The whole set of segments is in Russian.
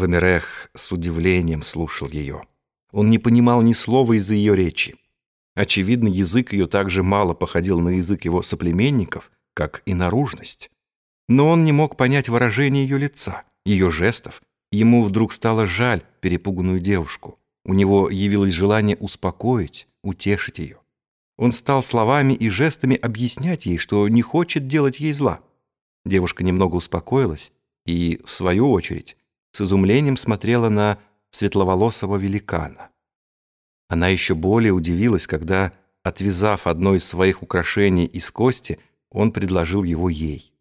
Вамирех с удивлением слушал ее. Он не понимал ни слова из-за ее речи. Очевидно, язык ее так же мало походил на язык его соплеменников, как и наружность. Но он не мог понять выражение ее лица, ее жестов. Ему вдруг стало жаль перепуганную девушку. У него явилось желание успокоить, утешить ее. Он стал словами и жестами объяснять ей, что не хочет делать ей зла. Девушка немного успокоилась и, в свою очередь, с изумлением смотрела на светловолосого великана. Она еще более удивилась, когда, отвязав одно из своих украшений из кости, он предложил его ей.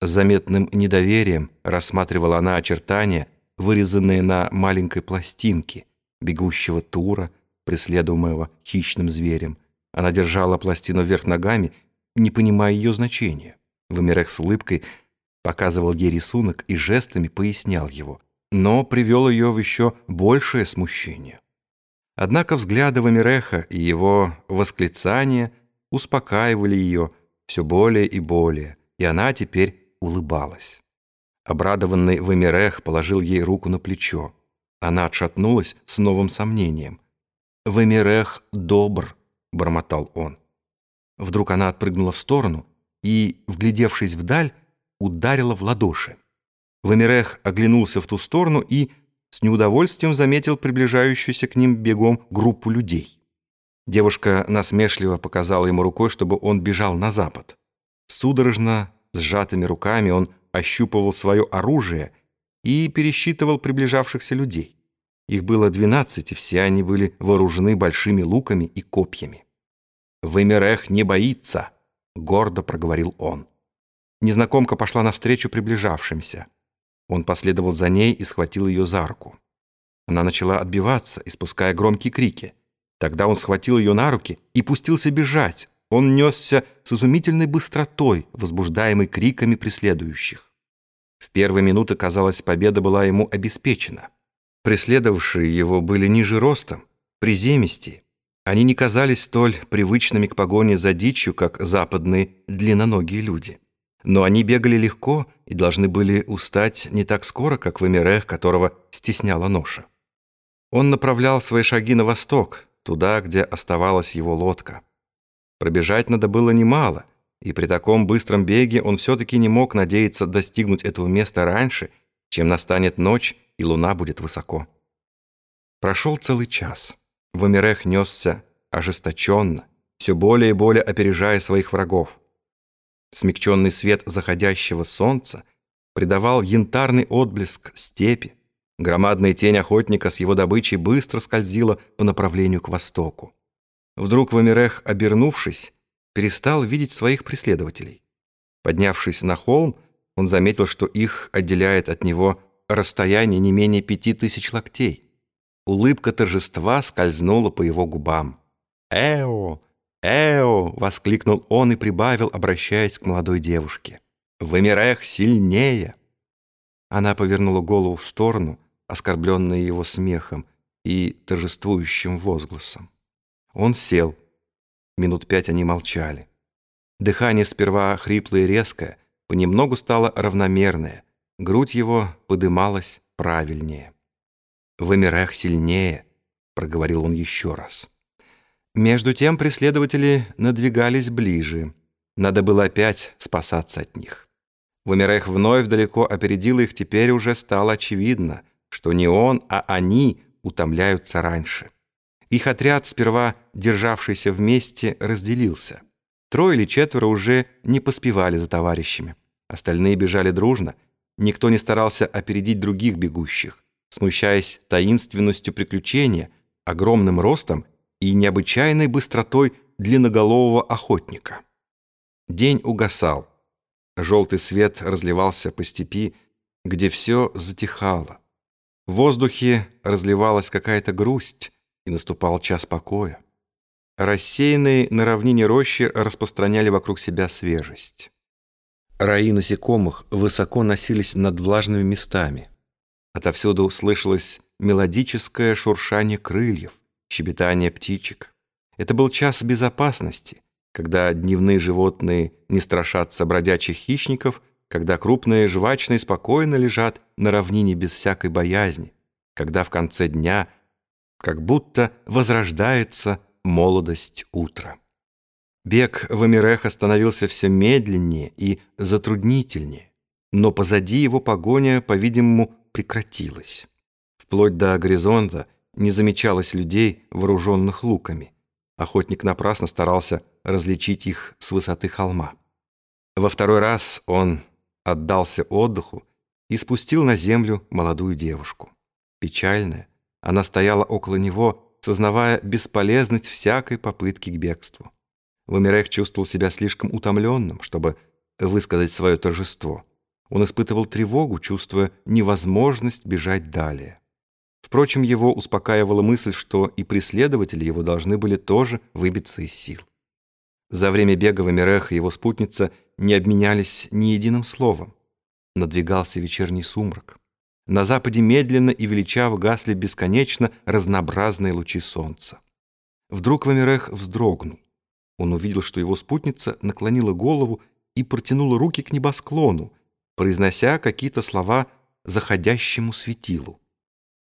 С заметным недоверием рассматривала она очертания, вырезанные на маленькой пластинке, бегущего тура, преследуемого хищным зверем. Она держала пластину вверх ногами, не понимая ее значения. Вамирех с улыбкой показывал ей рисунок и жестами пояснял его, но привел ее в еще большее смущение. Однако взгляды Вамиреха и его восклицания успокаивали ее все более и более, и она теперь улыбалась. Обрадованный Вамирех положил ей руку на плечо. Она отшатнулась с новым сомнением. «Вамирех добр», — бормотал он. Вдруг она отпрыгнула в сторону и, вглядевшись вдаль, ударила в ладоши. Вамирех оглянулся в ту сторону и с неудовольствием заметил приближающуюся к ним бегом группу людей. Девушка насмешливо показала ему рукой, чтобы он бежал на запад. Судорожно, сжатыми руками он ощупывал свое оружие и пересчитывал приближавшихся людей. Их было двенадцать, и все они были вооружены большими луками и копьями. «Вымерех не боится», — гордо проговорил он. Незнакомка пошла навстречу приближавшимся. Он последовал за ней и схватил ее за руку. Она начала отбиваться, испуская громкие крики. Тогда он схватил ее на руки и пустился бежать. Он несся с изумительной быстротой, возбуждаемой криками преследующих. В первые минуты, казалось, победа была ему обеспечена. Преследовавшие его были ниже ростом, приземистее. Они не казались столь привычными к погоне за дичью, как западные длинноногие люди но они бегали легко и должны были устать не так скоро, как в Эмирех, которого стесняла ноша. Он направлял свои шаги на восток, туда, где оставалась его лодка. Пробежать надо было немало, и при таком быстром беге он все-таки не мог надеяться достигнуть этого места раньше, чем настанет ночь и луна будет высоко. Прошел целый час. Вамирех несся ожесточенно, все более и более опережая своих врагов. Смягченный свет заходящего солнца придавал янтарный отблеск степи. Громадная тень охотника с его добычей быстро скользила по направлению к востоку. Вдруг Вамирех, обернувшись, перестал видеть своих преследователей. Поднявшись на холм, он заметил, что их отделяет от него расстояние не менее пяти тысяч локтей. Улыбка торжества скользнула по его губам. «Эо! «Эо!» — воскликнул он и прибавил, обращаясь к молодой девушке. «Вымирех сильнее!» Она повернула голову в сторону, оскорбленная его смехом и торжествующим возгласом. Он сел. Минут пять они молчали. Дыхание сперва хриплое и резкое, понемногу стало равномерное. Грудь его подымалась правильнее. «Вымирех сильнее!» — проговорил он еще раз. Между тем преследователи надвигались ближе. Надо было опять спасаться от них. Вымерех вновь далеко опередил их, теперь уже стало очевидно, что не он, а они утомляются раньше. Их отряд, сперва державшийся вместе, разделился. Трое или четверо уже не поспевали за товарищами. Остальные бежали дружно. Никто не старался опередить других бегущих, смущаясь таинственностью приключения, огромным ростом и необычайной быстротой длинноголового охотника. День угасал. Желтый свет разливался по степи, где все затихало. В воздухе разливалась какая-то грусть, и наступал час покоя. Рассеянные на равнине рощи распространяли вокруг себя свежесть. Раи насекомых высоко носились над влажными местами. Отовсюду слышалось мелодическое шуршание крыльев щебетание птичек. Это был час безопасности, когда дневные животные не страшатся бродячих хищников, когда крупные жвачные спокойно лежат на равнине без всякой боязни, когда в конце дня как будто возрождается молодость утра. Бег в Эмиреха становился все медленнее и затруднительнее, но позади его погоня, по-видимому, прекратилась. Вплоть до горизонта не замечалось людей, вооруженных луками. Охотник напрасно старался различить их с высоты холма. Во второй раз он отдался отдыху и спустил на землю молодую девушку. Печальная, она стояла около него, сознавая бесполезность всякой попытки к бегству. Вамирех чувствовал себя слишком утомленным, чтобы высказать свое торжество. Он испытывал тревогу, чувствуя невозможность бежать далее. Впрочем, его успокаивала мысль, что и преследователи его должны были тоже выбиться из сил. За время бега Вамирех и его спутница не обменялись ни единым словом. Надвигался вечерний сумрак. На западе медленно и величаво гасли бесконечно разнообразные лучи солнца. Вдруг Вамирех вздрогнул. Он увидел, что его спутница наклонила голову и протянула руки к небосклону, произнося какие-то слова заходящему светилу.